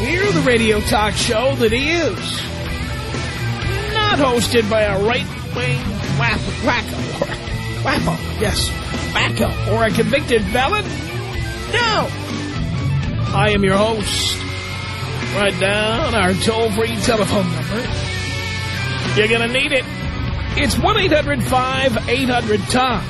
We're the radio talk show that is not hosted by a right-wing wacko, or wacko, yes, wacko, or a convicted felon. No. I am your host. Write down our toll-free telephone number. You're going to need it. It's 1-800-5800-TOM.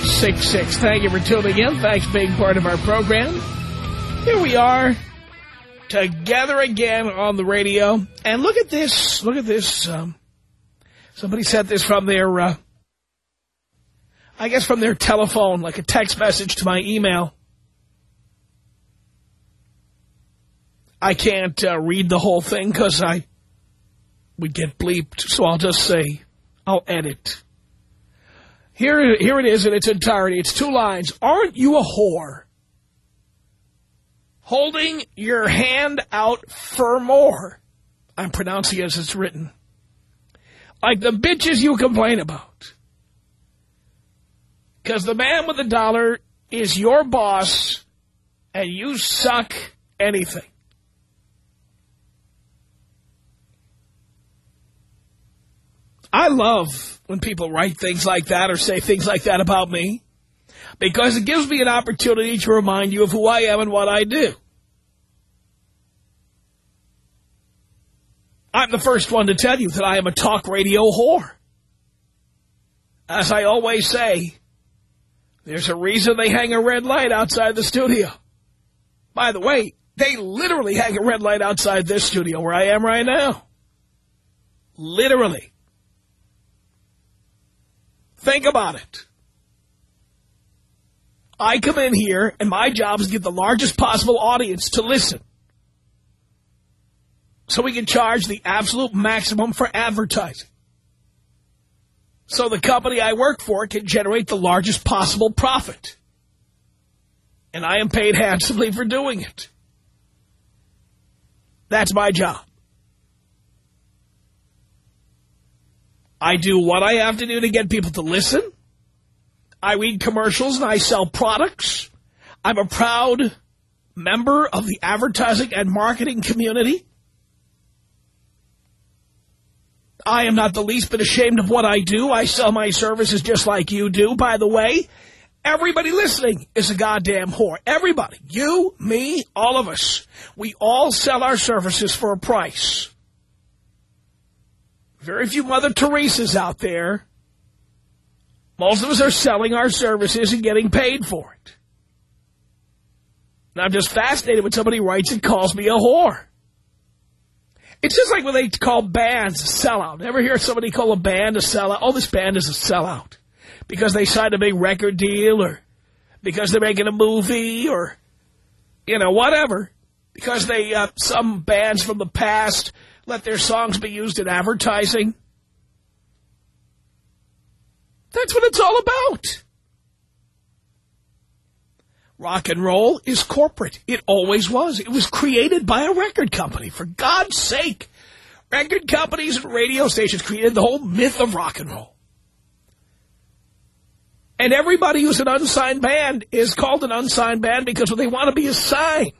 1-800-5800-866. Thank you for tuning in. Thanks for being part of our program. Here we are, together again on the radio. And look at this. Look at this. Um, somebody sent this from their... Uh, I guess from their telephone, like a text message to my email. I can't uh, read the whole thing because I would get bleeped, so I'll just say, I'll edit. Here, here it is in its entirety. It's two lines. Aren't you a whore? Holding your hand out for more. I'm pronouncing it as it's written. Like the bitches you complain about. Because the man with the dollar is your boss, and you suck anything. I love when people write things like that or say things like that about me, because it gives me an opportunity to remind you of who I am and what I do. I'm the first one to tell you that I am a talk radio whore. As I always say, there's a reason they hang a red light outside the studio. By the way, they literally hang a red light outside this studio where I am right now. Literally. Think about it. I come in here, and my job is to get the largest possible audience to listen. So we can charge the absolute maximum for advertising. So the company I work for can generate the largest possible profit. And I am paid handsomely for doing it. That's my job. I do what I have to do to get people to listen. I read commercials and I sell products. I'm a proud member of the advertising and marketing community. I am not the least bit ashamed of what I do. I sell my services just like you do. By the way, everybody listening is a goddamn whore. Everybody. You, me, all of us. We all sell our services for a price. Very few Mother Teresa's out there. Most of us are selling our services and getting paid for it. And I'm just fascinated when somebody writes and calls me a whore. It's just like when they call bands a sellout. Ever hear somebody call a band a sellout? Oh, this band is a sellout. Because they signed a big record deal or because they're making a movie or, you know, whatever. Because they, uh, some bands from the past let their songs be used in advertising. That's what it's all about. Rock and roll is corporate. It always was. It was created by a record company. For God's sake, record companies and radio stations created the whole myth of rock and roll. And everybody who's an unsigned band is called an unsigned band because they want to be assigned.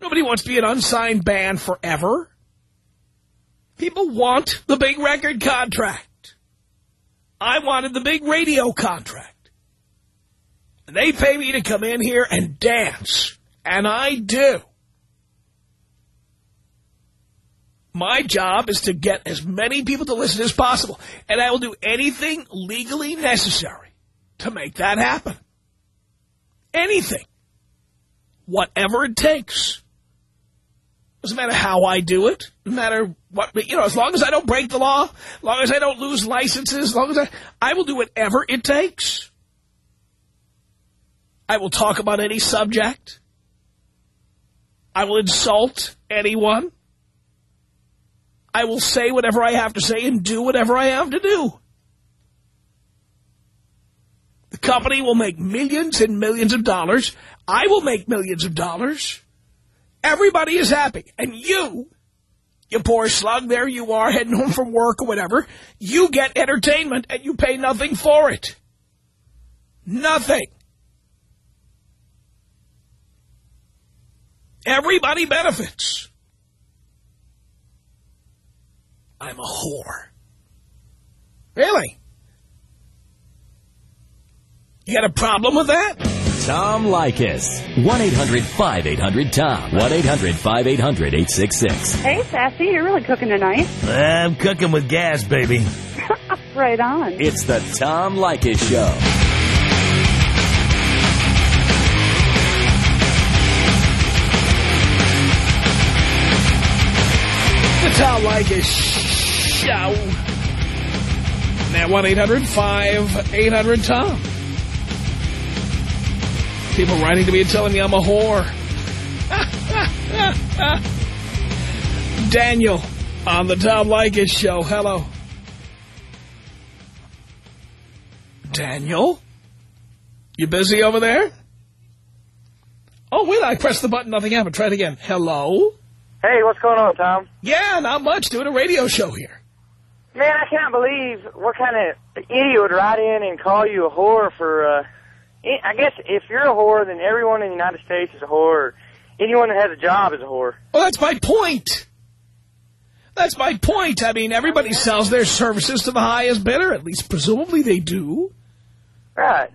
Nobody wants to be an unsigned band forever. People want the big record contract. I wanted the big radio contract. And they pay me to come in here and dance. And I do. My job is to get as many people to listen as possible. And I will do anything legally necessary to make that happen. Anything. Whatever it takes. Doesn't matter how I do it. Doesn't matter what, you know, as long as I don't break the law, as long as I don't lose licenses, as long as I, I will do whatever it takes. I will talk about any subject. I will insult anyone. I will say whatever I have to say and do whatever I have to do. The company will make millions and millions of dollars. I will make millions of dollars. Everybody is happy. And you, you poor slug, there you are heading home from work or whatever. You get entertainment and you pay nothing for it. Nothing. Everybody benefits. I'm a whore. Really? You got a problem with that? Tom Leykis. 1-800-5800-TOM. 1-800-5800-866. Hey, Sassy, you're really cooking tonight. I'm cooking with gas, baby. right on. It's the Tom Leykis Show. The Tom Leykis Show. Now 1-800-5800-TOM. People writing to me and telling me I'm a whore. Daniel on the Tom Leykis Show. Hello. Daniel? You busy over there? Oh, wait, I pressed the button. Nothing happened. Try it again. Hello? Hey, what's going on, Tom? Yeah, not much. Doing a radio show here. Man, I can't believe what kind of idiot would write in and call you a whore for, uh, I guess if you're a whore, then everyone in the United States is a whore. Anyone that has a job is a whore. Well, that's my point. That's my point. I mean, everybody sells their services to the highest bidder. At least, presumably, they do. Right.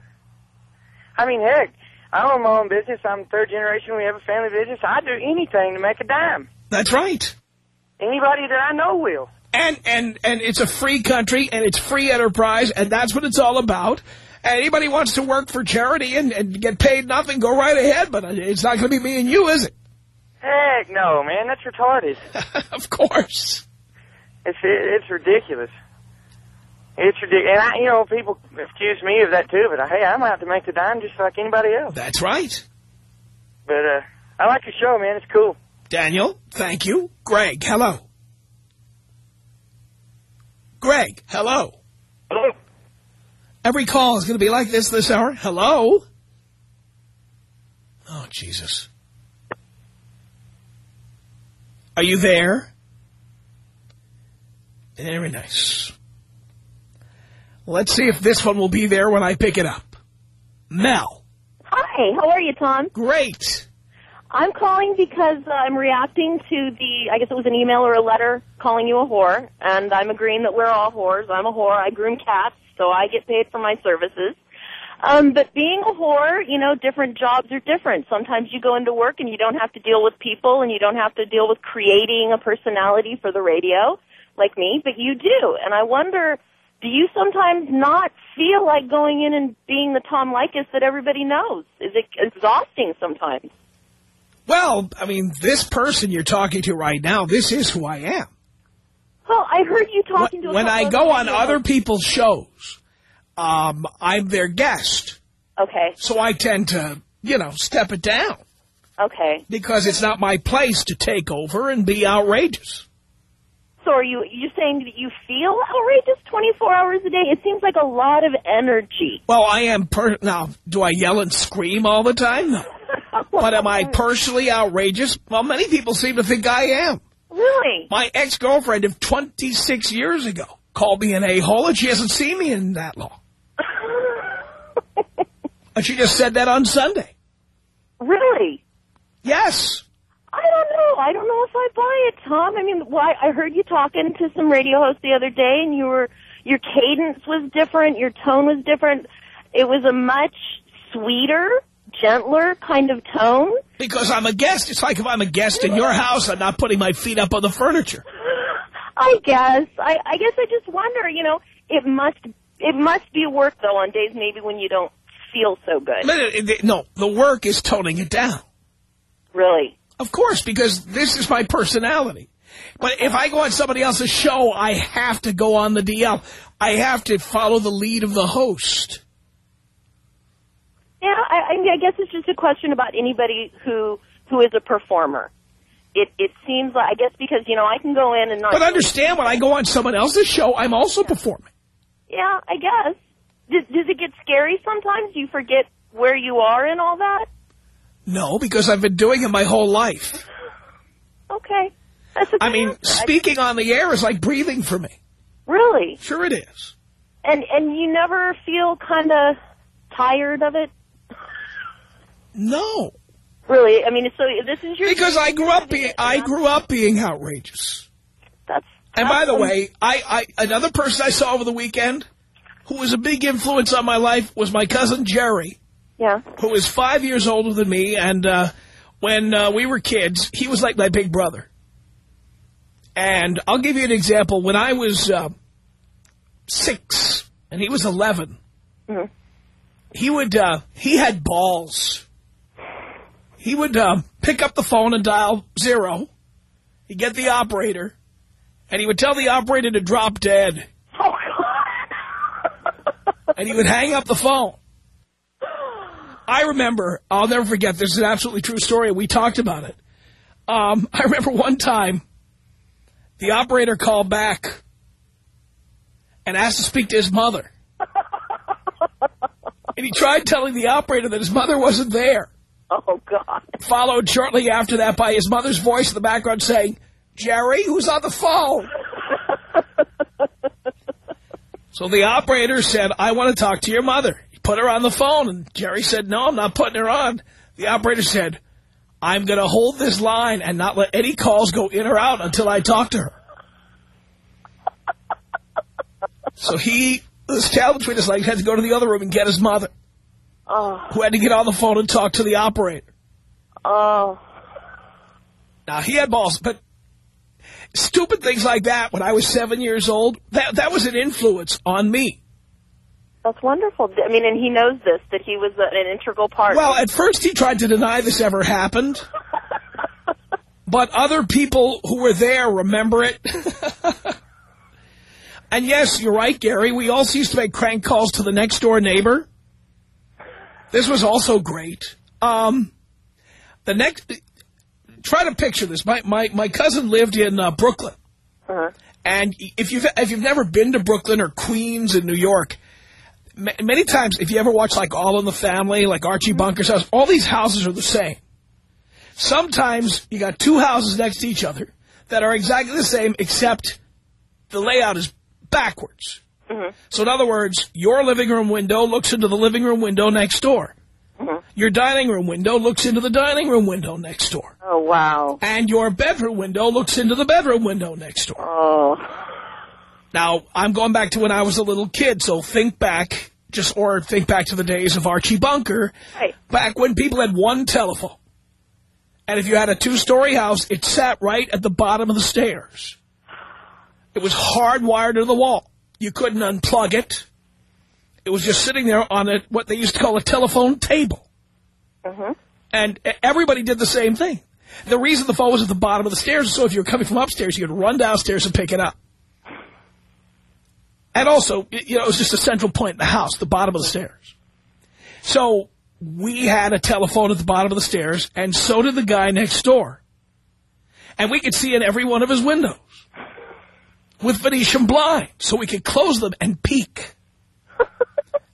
I mean, heck, I own my own business. I'm third generation. We have a family business. I'd do anything to make a dime. That's right. Anybody that I know will. And and and it's a free country, and it's free enterprise, and that's what it's all about. Anybody wants to work for charity and, and get paid nothing, go right ahead. But it's not going to be me and you, is it? Heck no, man. That's retarded. of course. It's it's ridiculous. It's ridiculous. And, I, you know, people accuse me of that, too. But, hey, I'm out to make the dime just like anybody else. That's right. But uh, I like your show, man. It's cool. Daniel, thank you. Greg, hello. Greg, hello. Hello. Every call is going to be like this this hour. Hello? Oh, Jesus. Are you there? Very nice. Let's see if this one will be there when I pick it up. Mel. Hi, how are you, Tom? Great. I'm calling because uh, I'm reacting to the, I guess it was an email or a letter calling you a whore, and I'm agreeing that we're all whores. I'm a whore. I groom cats, so I get paid for my services. Um, but being a whore, you know, different jobs are different. Sometimes you go into work and you don't have to deal with people and you don't have to deal with creating a personality for the radio like me, but you do. And I wonder, do you sometimes not feel like going in and being the Tom Leykis that everybody knows? Is it exhausting sometimes? Well, I mean, this person you're talking to right now, this is who I am. Well, I heard you talking to a When I go on other people's shows, um, I'm their guest. Okay, So I tend to, you know, step it down okay. because it's not my place to take over and be outrageous. So are you you saying that you feel outrageous 24 hours a day? It seems like a lot of energy. Well, I am per now. Do I yell and scream all the time? No. But am I personally outrageous? Well, many people seem to think I am. Really? My ex-girlfriend of 26 years ago called me an a-hole, and she hasn't seen me in that long. And she just said that on Sunday. really? Yes. I don't know. I don't know if I buy it, Tom. I mean, why? I heard you talking to some radio hosts the other day, and you were your cadence was different, your tone was different. It was a much sweeter, gentler kind of tone. Because I'm a guest. It's like if I'm a guest in your house, I'm not putting my feet up on the furniture. I guess. I, I guess I just wonder. You know, it must it must be work though on days maybe when you don't feel so good. But No, the work is toning it down. Really. Of course, because this is my personality. But if I go on somebody else's show, I have to go on the DL. I have to follow the lead of the host. Yeah, I, I mean, I guess it's just a question about anybody who who is a performer. It it seems like I guess because you know I can go in and not. But understand, when I go on someone else's show, I'm also performing. Yeah, I guess. Does, does it get scary sometimes? You forget where you are and all that. No, because I've been doing it my whole life. Okay, that's a I mean, answer. speaking on the air is like breathing for me. really, Sure it is. and and you never feel kind of tired of it. No, Really, I mean, so this is your because I grew up being I grew up being outrageous. That's And by the way, I, I another person I saw over the weekend who was a big influence on my life was my cousin Jerry, yeah. who is five years older than me. And uh, when uh, we were kids, he was like my big brother. And I'll give you an example. When I was uh, six and he was 11, Mhm. he would uh, he had balls. He would uh, pick up the phone and dial zero. He'd get the operator, and he would tell the operator to drop dead. Oh God. and he would hang up the phone. I remember, I'll never forget, this is an absolutely true story, we talked about it. Um, I remember one time, the operator called back and asked to speak to his mother. And he tried telling the operator that his mother wasn't there. oh God. Followed shortly after that by his mother's voice in the background saying, Jerry, who's on the phone? So the operator said, I want to talk to your mother. He put her on the phone, and Jerry said, no, I'm not putting her on. The operator said, I'm going to hold this line and not let any calls go in or out until I talk to her. So he, this tail between his legs, had to go to the other room and get his mother, Oh, who had to get on the phone and talk to the operator. oh. Now, he had balls, but stupid things like that when I was seven years old, that, that was an influence on me. That's wonderful. I mean, and he knows this, that he was an integral part. Well, at first he tried to deny this ever happened, but other people who were there remember it. and yes, you're right, Gary, we also used to make crank calls to the next door neighbor. This was also great. Um, the next, try to picture this. My, my, my cousin lived in uh, Brooklyn. uh-huh. And if you've if you've never been to Brooklyn or Queens in New York, ma many times if you ever watch like All in the Family, like Archie Bunker's house, all these houses are the same. Sometimes you got two houses next to each other that are exactly the same, except the layout is backwards. Mm-hmm. So in other words, your living room window looks into the living room window next door. Mm-hmm. Your dining room window looks into the dining room window next door. Oh, wow. And your bedroom window looks into the bedroom window next door. Oh. Now, I'm going back to when I was a little kid, so think back, just or think back to the days of Archie Bunker, Right. back when people had one telephone. And if you had a two-story house, it sat right at the bottom of the stairs. It was hardwired to the wall. You couldn't unplug it. It was just sitting there on a, what they used to call a telephone table. Uh-huh. And e- everybody did the same thing. The reason the phone was at the bottom of the stairs is so if you were coming from upstairs, you could run downstairs and pick it up. And also, you know, it was just a central point in the house, the bottom of the stairs. So we had a telephone at the bottom of the stairs, and so did the guy next door. And we could see in every one of his windows with Venetian blinds, so we could close them and peek.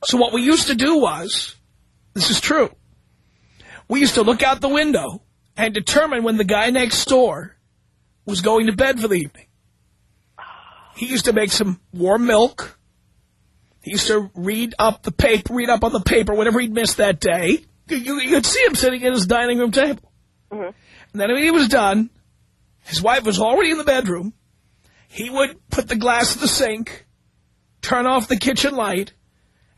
so what we used to do was, this is true, we used to look out the window and determine when the guy next door was going to bed for the evening. He used to make some warm milk. He used to read up the paper, read up on the paper whatever he'd missed that day. You, you, could see him sitting at his dining room table. Mm-hmm. And then when he was done, his wife was already in the bedroom. He would put the glass in the sink, turn off the kitchen light,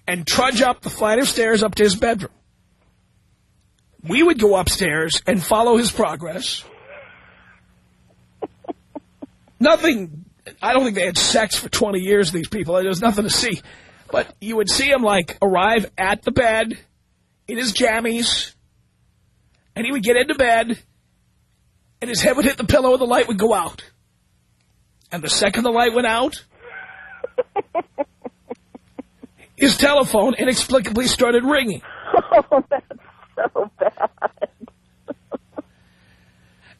and trudge up the flight of stairs up to his bedroom. We would go upstairs and follow his progress. Nothing, I don't think they had sex for 20 years, these people. There was nothing to see. But you would see him, like, arrive at the bed in his jammies, and he would get into bed, and his head would hit the pillow and the light would go out. And the second the light went out, his telephone inexplicably started ringing. Oh, that's so bad.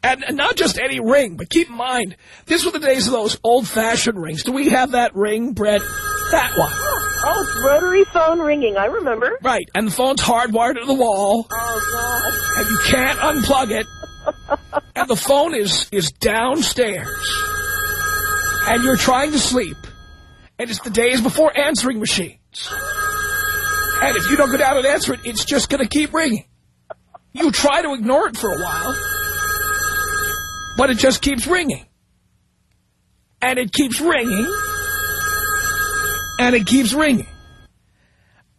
And, not just any ring, but keep in mind, these were the days of those old-fashioned rings. Do we have that ring, Brett? That one. Oh, it's rotary phone ringing. I remember. Right, and the phone's hardwired to the wall, Oh, God. and you can't unplug it, and the phone is, is downstairs, and you're trying to sleep, and it's the days before answering machines. And if you don't go down and answer it, it's just going to keep ringing. You try to ignore it for a while, but it just keeps ringing. And it keeps ringing, and it keeps ringing.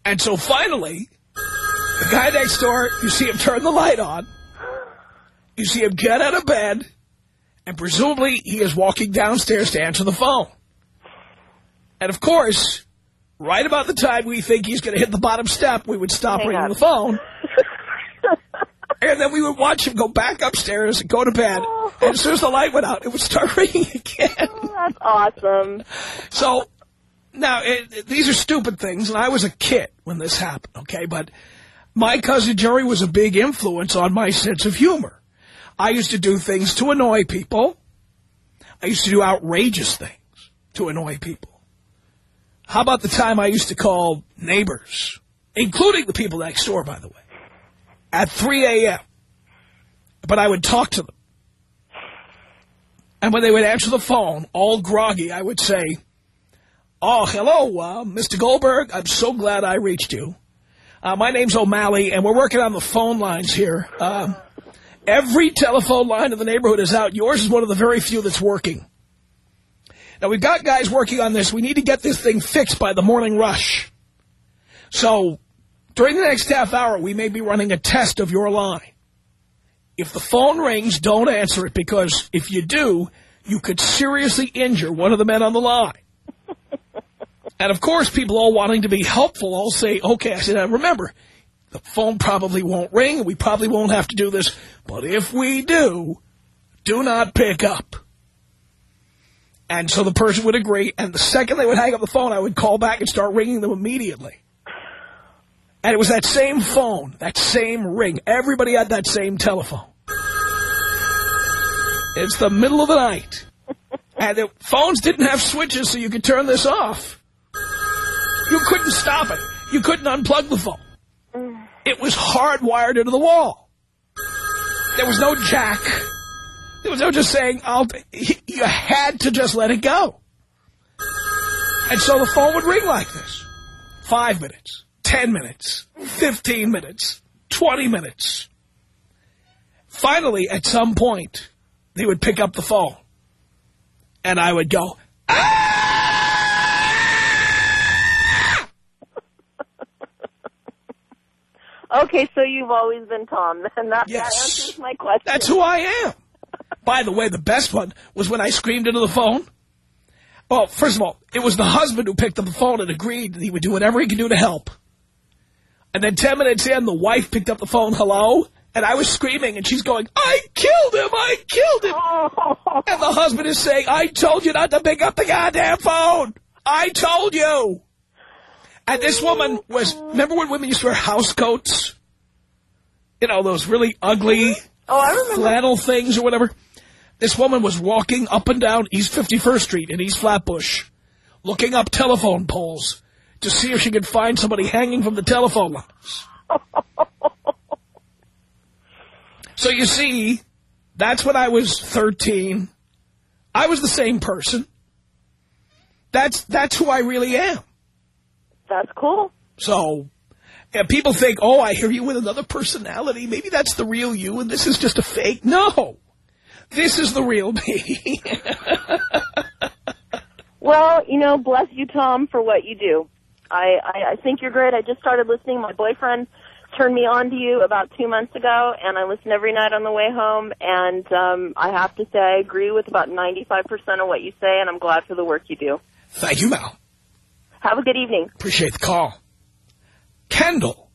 And so finally, the guy next door, you see him turn the light on. You see him get out of bed. And presumably he is walking downstairs to answer the phone. And of course, right about the time we think he's going to hit the bottom step, we would stop Hang ringing up. the phone. And then we would watch him go back upstairs and go to bed. And as soon as the light went out, it would start ringing again. Oh, that's awesome. So, now, it, it- these are stupid things, and I was a kid when this happened, okay? But my cousin Jerry was a big influence on my sense of humor. I used to do things to annoy people. I used to do outrageous things to annoy people. How about the time I used to call neighbors, including the people next door, by the way, at 3 a.m., but I would talk to them. And when they would answer the phone, all groggy, I would say, Oh, hello, uh, Mr. Goldberg. I'm so glad I reached you. Uh, my name's O'Malley, and we're working on the phone lines here. Um, every telephone line in the neighborhood is out. Yours is one of the very few that's working. Now, we've got guys working on this. We need to get this thing fixed by the morning rush. So, during the next half hour, we may be running a test of your line. If the phone rings, don't answer it, because if you do, you could seriously injure one of the men on the line. And of course, people all wanting to be helpful all say, okay, I said, remember, the phone probably won't ring, and we probably won't have to do this, but if we do, do not pick up. And so the person would agree, and the second they would hang up the phone, I would call back and start ringing them immediately. And it was that same phone, that same ring. Everybody had that same telephone. It's the middle of the night. And the phones didn't have switches so you could turn this off. You couldn't stop it. You couldn't unplug the phone. It was hardwired into the wall. There was no jack. There was no just saying, I'll, you had to just let it go. And so the phone would ring like this. Five minutes, ten minutes, fifteen minutes, twenty minutes. Finally, at some point, they would pick up the phone. And I would go, ah! Okay, so you've always been Tom, and that, Yes. that answers my question. That's who I am. By the way, the best one was when I screamed into the phone. Well, first of all, it was the husband who picked up the phone and agreed that he would do whatever he could do to help. And then 10 minutes in, the wife picked up the phone, hello? And I was screaming, and she's going, I killed him, I killed him. Oh, And the husband is saying, I told you not to pick up the goddamn phone. I told you. And this woman was, remember when women used to wear house coats? You know, those really ugly oh, I remember. flannel things or whatever. This woman was walking up and down East 51st Street in East Flatbush, looking up telephone poles to see if she could find somebody hanging from the telephone lines. so you see, that's when I was 13. I was the same person. That's that's who I really am. That's cool. So and people think, oh, I hear you with another personality. Maybe that's the real you and this is just a fake. No, this is the real me. Well, you know, bless you, Tom, for what you do. I, I, I think you're great. I just started listening. My boyfriend turned me on to you about two months ago, and I listen every night on the way home. And um, I have to say, I agree with about 95% of what you say, and I'm glad for the work you do. Thank you, Mal. Have a good evening. Appreciate the call. Kendall.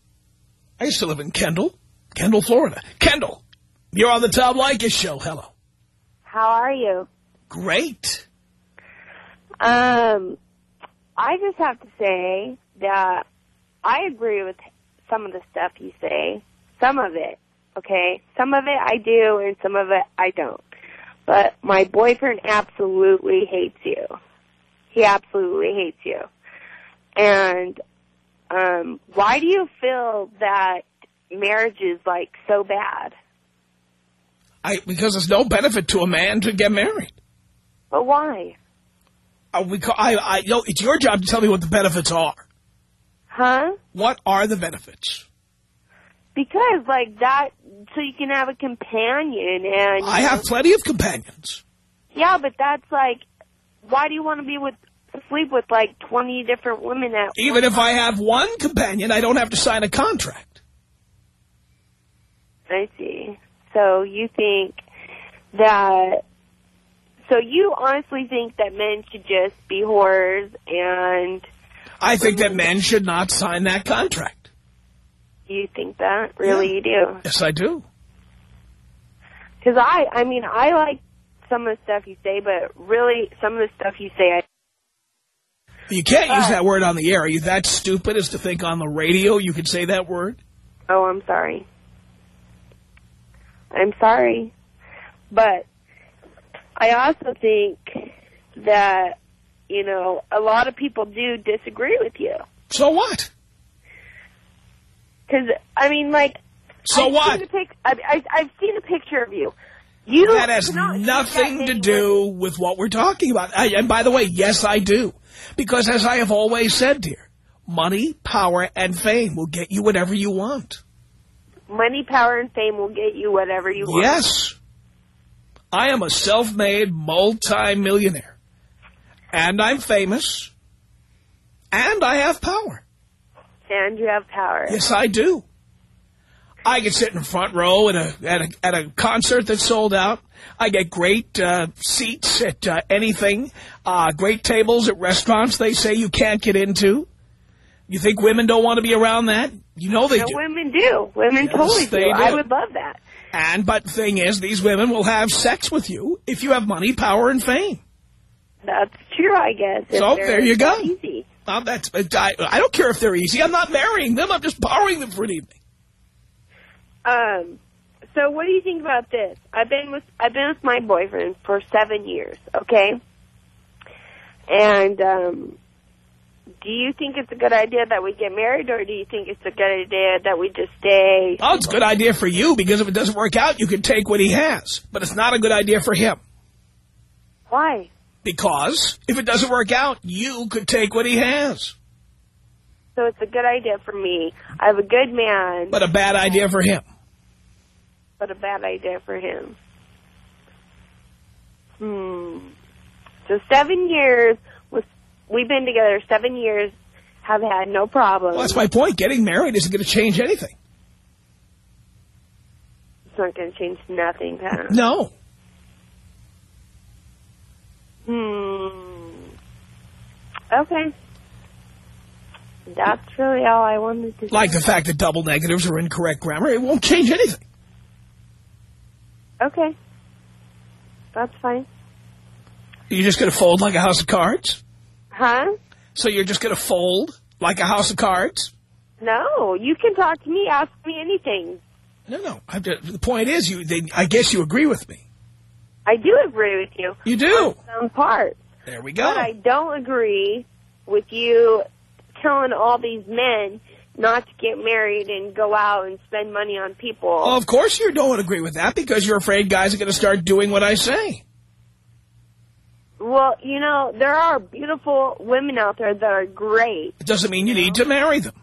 I used to live in Kendall, Kendall, Florida. Kendall, you're on the Tom Leykis show. Hello. How are you? Great. Um, I just have to say that I agree with some of the stuff you say. Some of it, Okay? Some of it I do and some of it I don't. But my boyfriend absolutely hates you. He absolutely hates you. And um why do you feel that marriage is like so bad? I Because there's no benefit to a man to get married. But why? Uh, we call, I, I, you know, it's your job to tell me what the benefits are. Huh? What are the benefits? Because like that so you can have a companion and I have plenty of companions. Yeah, but that's like why do you want to be with sleep with like 20 different women at Even if I have one companion, I don't have to sign a contract. I see. So you think that so you honestly think that men should just be whores and I think that men should not sign that contract. you think that? Really you do? Yes, I do. Cuz I I mean I like some of the stuff you say, but really some of the stuff you say I You can't use that word on the air. Are you that stupid as to think on the radio you could say that word? Oh, I'm sorry. I'm sorry. But I also think that, you know, a lot of people do disagree with you. So what? Because, I mean, like... So I've what? Seen I've, I've, I've seen a picture of you. You That has nothing that to do with what we're talking about. I, and by the way, yes, I do. Because as I have always said, dear, money, power, and fame will get you whatever you want. Money, power, and fame will get you whatever you want. Yes. I am a self-made multi-millionaire. And I'm famous. And I have power. And you have power. Yes, I do. I can sit in the front row at a at a at a concert that's sold out. I get great uh, seats at uh, anything, uh, great tables at restaurants they say you can't get into. You think women don't want to be around that? You know they No, do. women do. Women Yes, totally they do. I would love that. And but the thing is, these women will have sex with you if you have money, power, and fame. That's true, I guess. So, there you go. Easy. Well, that's I, I don't care if they're easy. I'm not marrying them. I'm just borrowing them for an evening. Um, so what do you think about this? I've been with I've been with my boyfriend for seven years, okay? And um, do you think it's a good idea that we get married, or do you think it's a good idea that we just stay? Oh, it's a good idea for you because if it doesn't work out, you can take what he has. But it's not a good idea for him Why? because if it doesn't work out, you could take what he has. So it's a good idea for me. I have a good man, But a bad idea for him. but a bad idea for him. Hmm. So seven years with we've been together seven years, have had no problems. Well, that's my point. Getting married isn't going to change anything. It's not going to change nothing, Pat. No. Hmm. Okay. That's really all I wanted to say. Like the fact that double negatives are incorrect grammar, it won't change anything. Okay. That's fine. You're just going to fold like a house of cards? Huh? So you're just going to fold like a house of cards? No, you can talk to me. Ask me anything. No, no. I, the point is, you. They, I guess you agree with me. I do agree with you. You do. Some parts. There we go. But I don't agree with you telling all these men not to get married and go out and spend money on people. Well, of course you don't agree with that because you're afraid guys are going to start doing what I say. Well, you know, there are beautiful women out there that are great, It doesn't mean you need to marry them.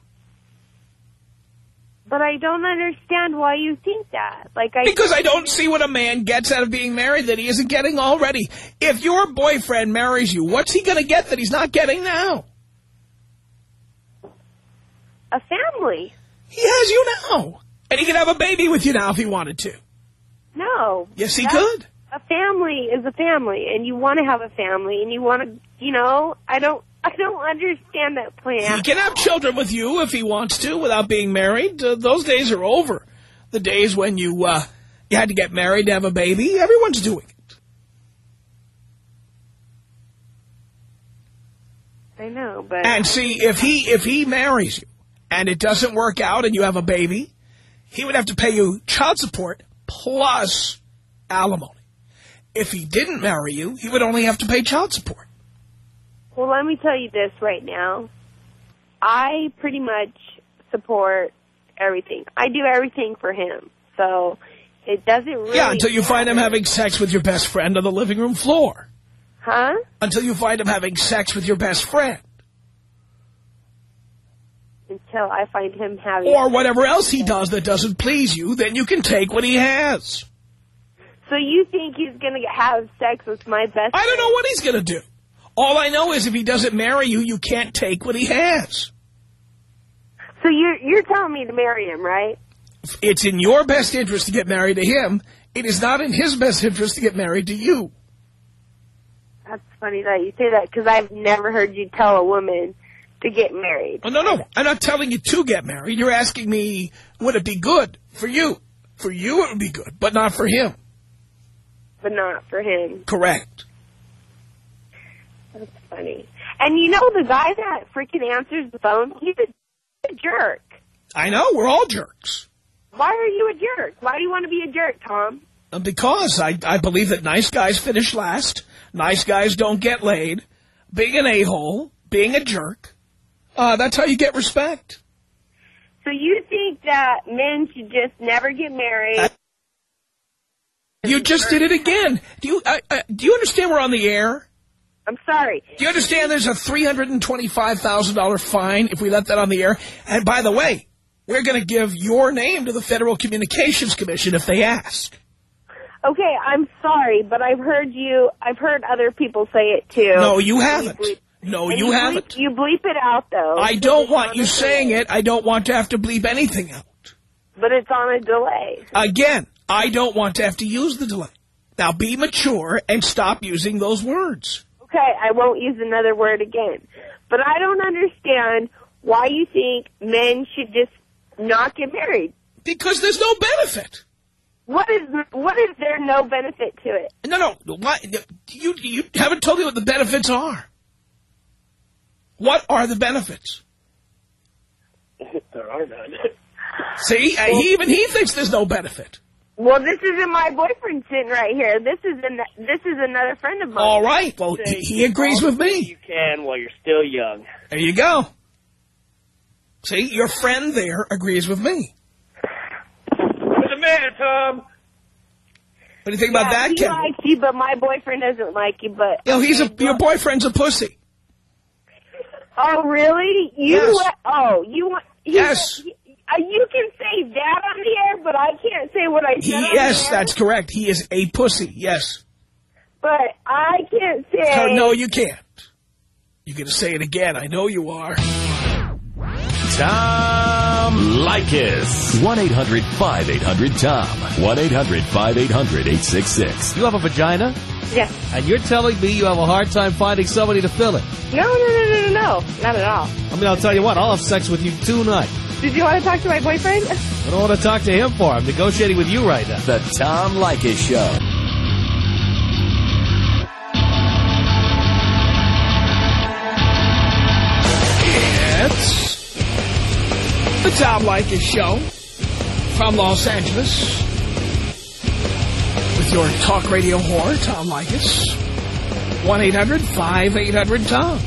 but I don't understand why you think that. Like I Because I don't see what a man gets out of being married that he isn't getting already. If your boyfriend marries you, what's he going to get that he's not getting now? A family. He has you now. And he can have a baby with you now if he wanted to. No. Yes, he could. A family is a family, and you want to have a family, and you want to, you know, I don't, I don't understand that plan. He can have children with you if he wants to without being married. Uh, those days are over. The days when you uh, you had to get married to have a baby, everyone's doing it. I know, but And see, if he if he marries you and it doesn't work out and you have a baby, he would have to pay you child support plus alimony. If he didn't marry you, he would only have to pay child support. Well, let me tell you this right now. I pretty much support everything. I do everything for him. So it doesn't really Yeah, until you find him having sex with your best friend on the living room floor. Huh? Until you find him having sex with your best friend. Until I find him having... Or whatever else he does that doesn't please you, then you can take what he has. So you think he's going to have sex with my best I don't know what he's going to do. All I know is if he doesn't marry you, you can't take what he has. So you're, you're telling me to marry him, right? It's in your best interest to get married to him. It is not in his best interest to get married to you. That's funny that you say that because I've never heard you tell a woman to get married. Oh, no, no. I'm not telling you to get married. You're asking me, would it be good for you? For you, it would be good, but not for him. But not for him. Correct. That's funny. And you know the guy that freaking answers the phone, he's a, a jerk. I know. We're all jerks. Why are you a jerk? Why do you want to be a jerk, Tom? Uh, Because I, I believe that nice guys finish last. Nice guys don't get laid. Being an a-hole, being a jerk. Uh, that's how you get respect. So you think that men should just never get married? You just did it again. Do you, uh, uh, do you understand we're on the air? I'm sorry. Do you understand there's a $325,000 fine if we let that on the air? And by the way, we're going to give your name to the Federal Communications Commission if they ask. Okay, I'm sorry, but I've heard you, I've heard other people say it too. No, you haven't. No, and you bleep- haven't. You bleep it out though. I don't want you saying it. I don't want to have to bleep anything out. But it's on a delay. Again, I don't want to have to use the delay. Now be mature and stop using those words. Okay, I won't use another word again. But I don't understand why you think men should just not get married. Because there's no benefit. What is what is there no benefit to it? No, no. Why, you, you haven't told me what the benefits are. What are the benefits? there are none. See, uh, he, even he thinks there's no benefit. Well, this isn't my boyfriend sitting right here. This is an, this is another friend of mine. All right. Well, he, he agrees with me. You can while you're still young. There you go. See, your friend there agrees with me. Who's the man, Tom? What do you think about Yeah, that, he Ken? likes you, but my boyfriend doesn't like you. But You know, he's a, your boyfriend's a pussy. Oh, really? You Yes. let- oh, you want? Yes. he- uh, you can say that on the air, but I can't say what I said. He, on the yes, air. that's correct. He is a pussy. Yes. But I can't say. No, no, you can't. You're going to say it again. I know you are. Tom Leykis. 1-800-5800-TOM. 1-800-5800-866. You have a vagina, Yes. and you're telling me you have a hard time finding somebody to fill it. No, no, no, no, no, no. Not at all. I mean, I'll tell you what, I'll have sex with you tonight. Did you want to talk to my boyfriend? I don't want to talk to him for. I'm negotiating with you right now. The Tom Leykis Show. It's the Tom Leykis Show from Los Angeles with your talk radio whore, Tom Leykis. 1-800-5800-TOM.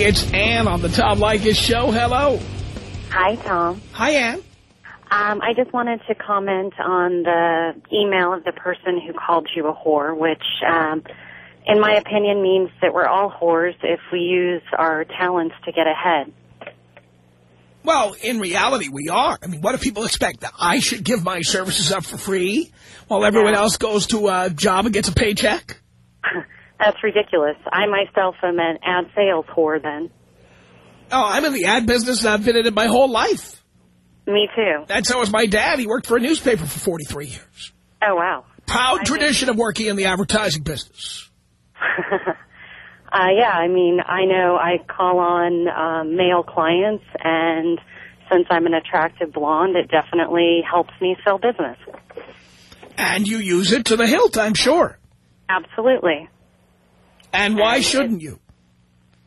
It's Ann on the Tom Likas Show. Hello. Hi, Tom. Hi, Ann. Um, I just wanted to comment on the email of the person who called you a whore, which, um, in my opinion, means that we're all whores if we use our talents to get ahead. Well, in reality, we are. I mean, what do people expect? That I should give my services up for free while everyone Yeah. else goes to a job and gets a paycheck? That's ridiculous. I myself am an ad sales whore then. Oh, I'm in the ad business and I've been in it my whole life. Me too. That's how was my dad. He worked for a newspaper for 43 years. Oh, wow. Proud tradition of working in the advertising business. Uh, yeah, I mean, I know I call on um, male clients, and since I'm an attractive blonde, it definitely helps me sell business. And you use it to the hilt, I'm sure. Absolutely. And why shouldn't you?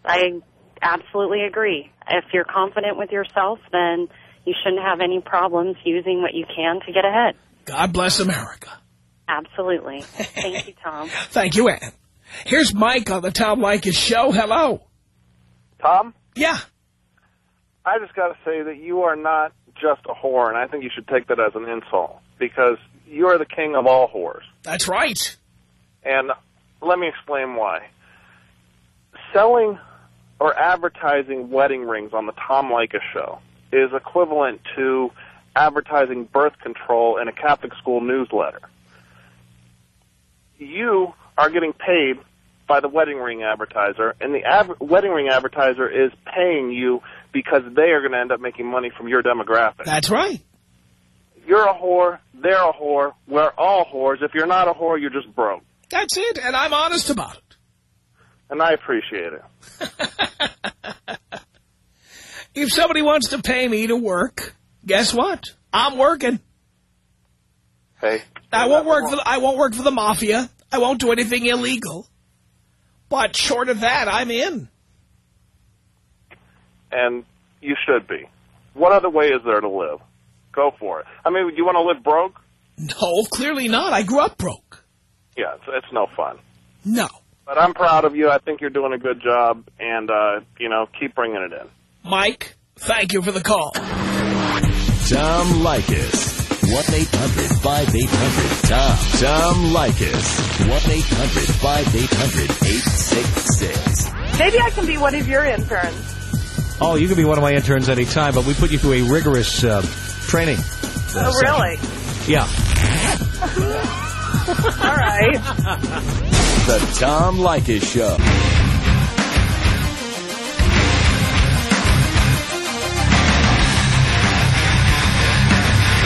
I absolutely agree. If you're confident with yourself, then you shouldn't have any problems using what you can to get ahead. God bless America. Absolutely. Thank you, Tom. Thank you, Ann. Here's Mike on the Tom Leykis show. Hello. Tom? Yeah. I just got to say that you are not just a whore, and I think you should take that as an insult, because you are the king of all whores. That's right. And let me explain why. Selling or advertising wedding rings on the Tom Leykis show is equivalent to advertising birth control in a Catholic school newsletter. You are getting paid by the wedding ring advertiser, and the av- wedding ring advertiser is paying you because they are going to end up making money from your demographic. That's right. You're a whore, they're a whore, we're all whores. If you're not a whore, you're just broke. That's it, and I'm honest about it. And I appreciate it. If somebody wants to pay me to work, guess what? I'm working. Hey. I won't work for the, I won't work for the mafia. I won't do anything illegal. But short of that, I'm in. And you should be. What other way is there to live? Go for it. I mean, do you want to live broke? No, clearly not. I grew up broke. Yeah, it's, it's no fun. No. But I'm proud of you. I think you're doing a good job, and, uh, you know, keep bringing it in. Mike, thank you for the call. Tom Leykis. 1-800-5800-TOM. Tom Leykis. 1-800-5800-866. Maybe I can be one of your interns. Oh, you can be one of my interns anytime, but we put you through a rigorous uh, training. uh, Oh, really? session. Yeah. All right. The Tom Leykis Show.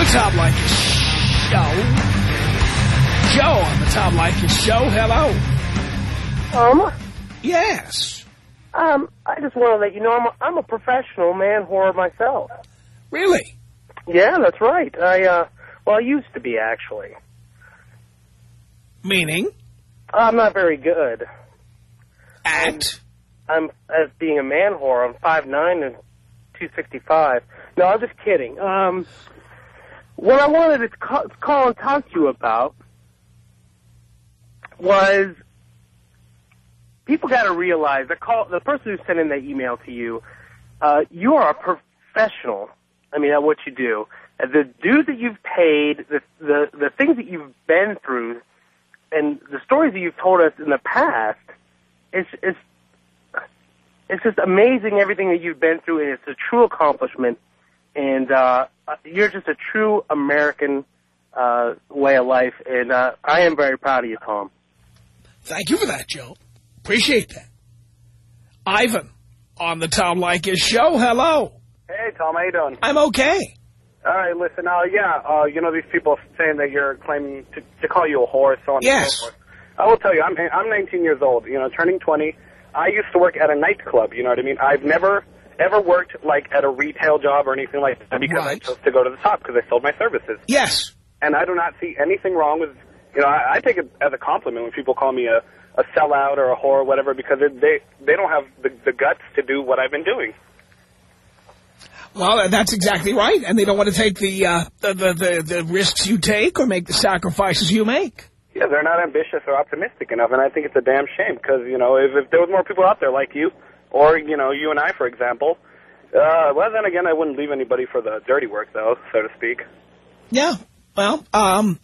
The Tom Leykis Show. Joe on the Tom Leykis Show. Hello. Um, Yes. um, I just want to let you know I'm a, I'm a professional man whore myself. Really? Yeah, that's right. I uh, well, I used to be actually. Meaning? I'm not very good. At? I'm as being a man whore. I'm five nine and two sixty five. No, I'm just kidding. Um, what I wanted to call, and talk to you about was people got to realize the call the person who sent in that email to you. Uh, you are a professional. I mean, at what you do. The dues that you've paid, the the the things that you've been through, and the stories that you've told us in the past, it's it's it's just amazing everything that you've been through, and it's a true accomplishment. And uh, you're just a true American uh, way of life, and uh, I am very proud of you, Tom. Thank you for that, Joe. Appreciate that. Ivan on the Tom Leykis Show. Hello. Hey, Tom, how you doing? I'm okay. All right, listen, uh, yeah, uh, you know these people saying that you're claiming to, to call you a whore, so on and Yes. so forth. I will tell you, I'm I'm 19 years old. You know, turning 20. I used to work at a nightclub. You know what I mean? I've never ever worked like at a retail job or anything like that because I chose to go to the top because I sold my services. Yes. And I do not see anything wrong with. You know, I, I take it as a compliment when people call me a a sellout or a whore or whatever because it, they they don't have the, the guts to do what I've been doing. Well, that's exactly right. And they don't want to take the, uh, the, the, the, the risks you take or make the sacrifices you make. Yeah, they're not ambitious or optimistic enough, and I think it's a damn shame because you know if, if there was more people out there like you, or you know you and I, for example, uh, well then again I wouldn't leave anybody for the dirty work though, so to speak. Yeah. Well, um,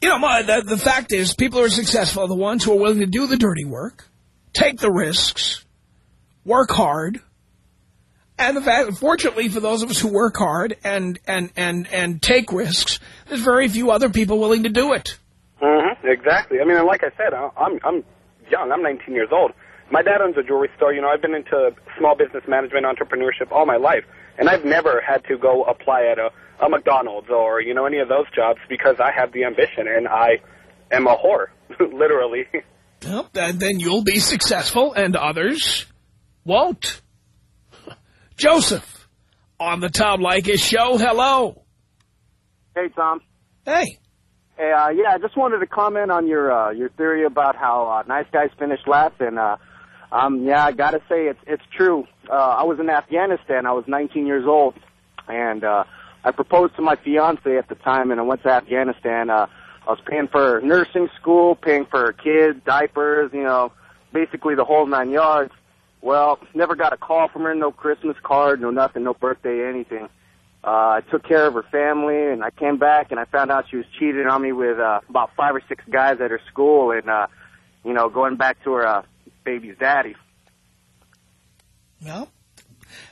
you know, my, the, the fact is people who are successful are the ones who are willing to do the dirty work, take the risks, work hard. And the fact, fortunately for those of us who work hard and, and, and, and take risks, there's very few other people willing to do it. Mm-hmm. Exactly. I mean, and like I said, I'm I'm young. I'm 19 years old. My dad owns a jewelry store. You know, I've been into small business management, entrepreneurship all my life, and I've never had to go apply at a, a McDonald's or you know any of those jobs because I have the ambition and I am a whore, literally. Well, then, then you'll be successful and others won't. Joseph, on the Tom Leykis show, hello. Hey, Tom. Hey. Hey, uh, yeah, I just wanted to comment on your uh, your theory about how uh, nice guys finish last, and uh, um, yeah, I gotta say it's it's true. Uh, I was in Afghanistan. I was 19 years old, and uh, I proposed to my fiance at the time, and I went to Afghanistan. Uh, I was paying for nursing school, paying for kids, diapers, you know, basically the whole nine yards. Well, never got a call from her, no Christmas card, no nothing, no birthday, anything. Uh, I took care of her family, and I came back, and I found out she was cheating on me with uh, about five or six guys at her school, and uh, you know, going back to her uh, baby's daddy. Well,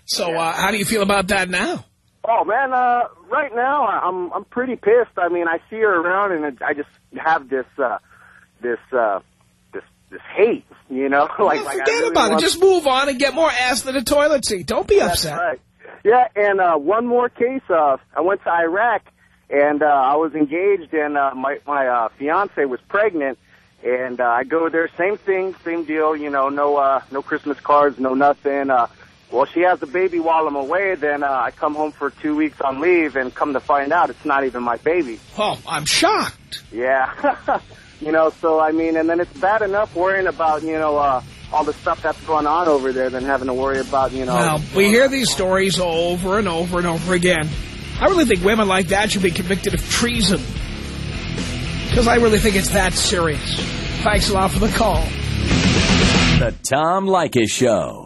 so uh, how do you feel about that now? Oh man, uh, right now I'm I'm pretty pissed. I mean, I see her around, and I just have this uh, this uh, this this hate, you know. like, well, like forget I really about it. Just move on and get more ass than a toilet seat. Don't be That's upset. right. Yeah, and uh, one more case. Uh, I went to Iraq, and uh, I was engaged, and uh, my my uh, fiance was pregnant, and uh, I go there, same thing, same deal. You know, no uh, no Christmas cards, no nothing. Uh, well, she has the baby while I'm away. Then uh, I come home for two weeks on leave, and come to find out, it's not even my baby. Oh, I'm shocked. Yeah. you know, so I mean, and then it's bad enough worrying about, you know, uh, all the stuff that's going on over there than having to worry about, you know. Well, we hear these stories over and over and over again. I really think women like that should be convicted of treason. Because I really think it's that serious. Thanks a lot for the call. The Tom Leykis Show.